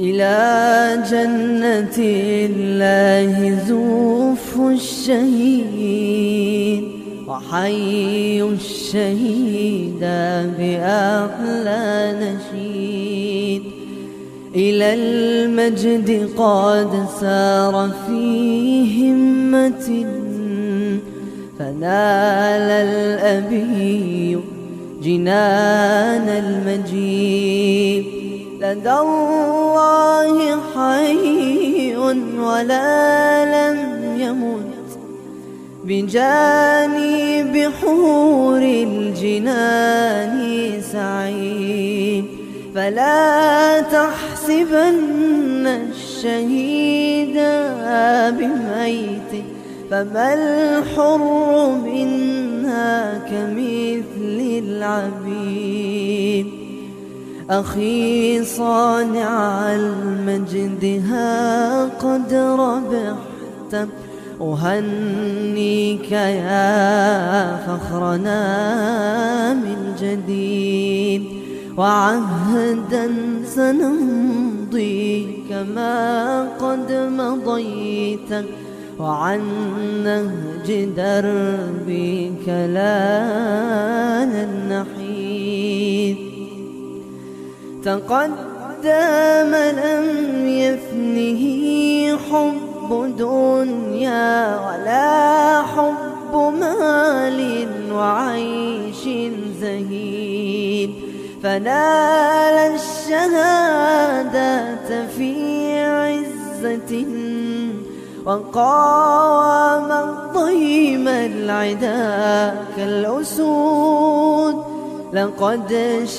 إلى جنة الله زوف الشهيد وحي الشهيد بأحلى نشيد. إلى المجد قد سار في همة فنال الأبي جنان المجيد. لدى الله حي ولا لم يمت بجانب حور الجنان سعيد. فلا تحسبن الشهيد بميت فما الحر منها كمثل العبيد. أخي صانع المجد ها قد ربحت. أهنيك يا فخرنا من جديد. وعهدا سنمضي كما قد مضيت. وعن نهج دربك لا النحيد تقدم لم يفنه حب دنيا ولا حب مال وعيش زهيد فنال الشهادة في عزة وقام الضيم العدا كالأسود لقد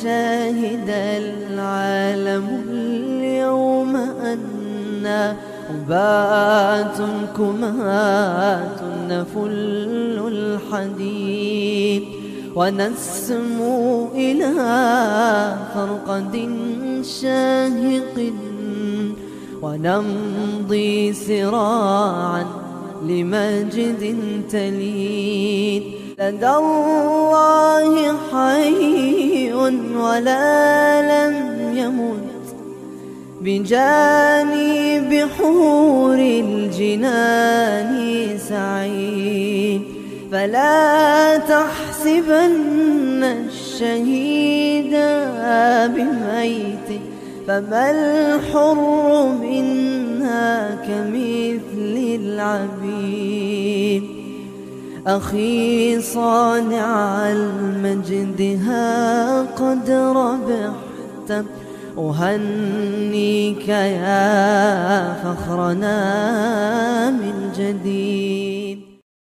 شهد العالم اليوم أن أبات كمات نفل الحديد ونسمو إلى فرقد شاهق ونمضي سراعا لمجد تليد. لدى الله حي ولا لم يمت بجانب حور الجنان سعيد. فلا تحسبن الشهيد بميت فما الحر منها كمثل العبيد. أخي صانع المجد ها قد ربحت. أهنيك يا فخرنا